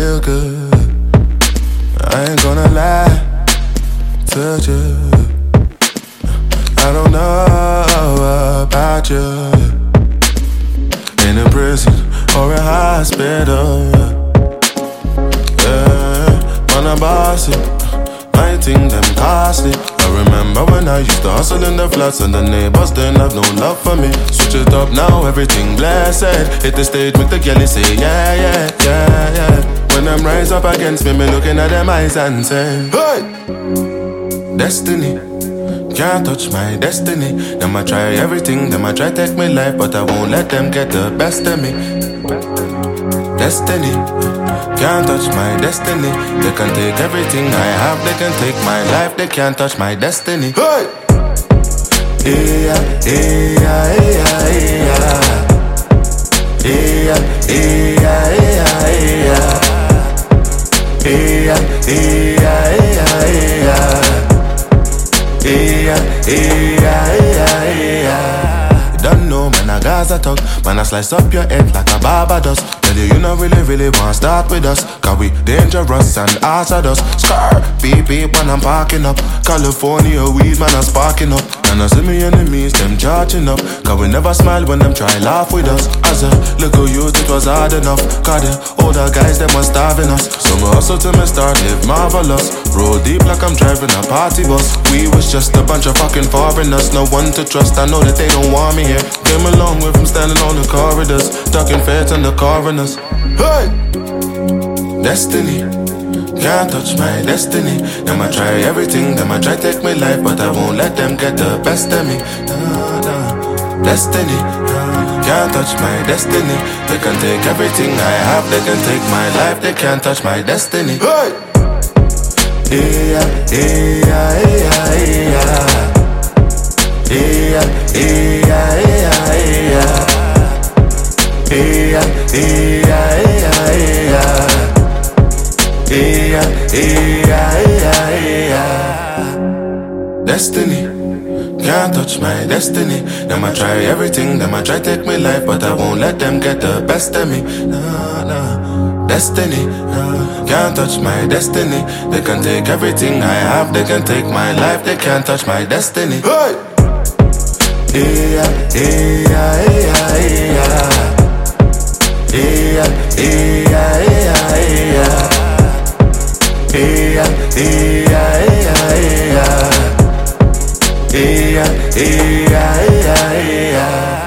feel good. I ain't gonna lie to you. I don't know about you. In a prison or a hospital. Yeah, man, I'm bossy. I think them costly. I remember when I used to hustle in the flats and the neighbors didn't have no love for me. Switch it up now, everything blessed. Hit the stage, make the girlie say yeah, yeah, yeah. When rise up against me, me looking at them eyes and say, Hey! Destiny. Can't touch my destiny. Them I try everything, them I try take me life, but I won't let them get the best of me. Destiny. Can't touch my destiny. They can take everything I have, they can take my life, they can't touch my destiny. Hey! Yeah, yeah, Yeah, yeah, yeah, yeah. Don't know, man, I Gaza talk. Man, I slice up your head like a Barbados. Tell you, you not really, really want to start with us. Cause we dangerous and hazardous. Scar, beep when I'm parking up. California weed, man, I'm sparking up. And I see me enemies, them charging up. Cause we never smile when them try laugh with us. As a little youth, it was hard enough. Cause the older guys, them was starving us. So me hustle till me start live marvelous. Roll deep like I'm driving a party bus. We was just a bunch of fucking foreigners. No one to trust, I know that they don't want me here. Came along with them standing on the corridors. Ducking feds and the coroners. Hey! Destiny. Can't touch my destiny. Them I try everything, them I try take my life, but I won't let them get the best of me. Destiny. Can't touch my destiny. They can take everything I have, they can take my life, they can't touch my destiny. Hey! Yeah, yeah, yeah, yeah. Yeah, yeah, yeah, yeah. Yeah, yeah, yeah, yeah. Yeah, yeah, yeah, yeah. Destiny. Can't touch my destiny. Them I try everything, them I try take my life, but I won't let them get the best of me. Nah, nah. Destiny. Nah. Can't touch my destiny. They can take everything I have, they can take my life, they can't touch my destiny. Hey! Yeah, yeah, yeah, yeah. Eya, eya, eya, eya. Eya, eya, eya, eya. Eya, eya, eya, eya.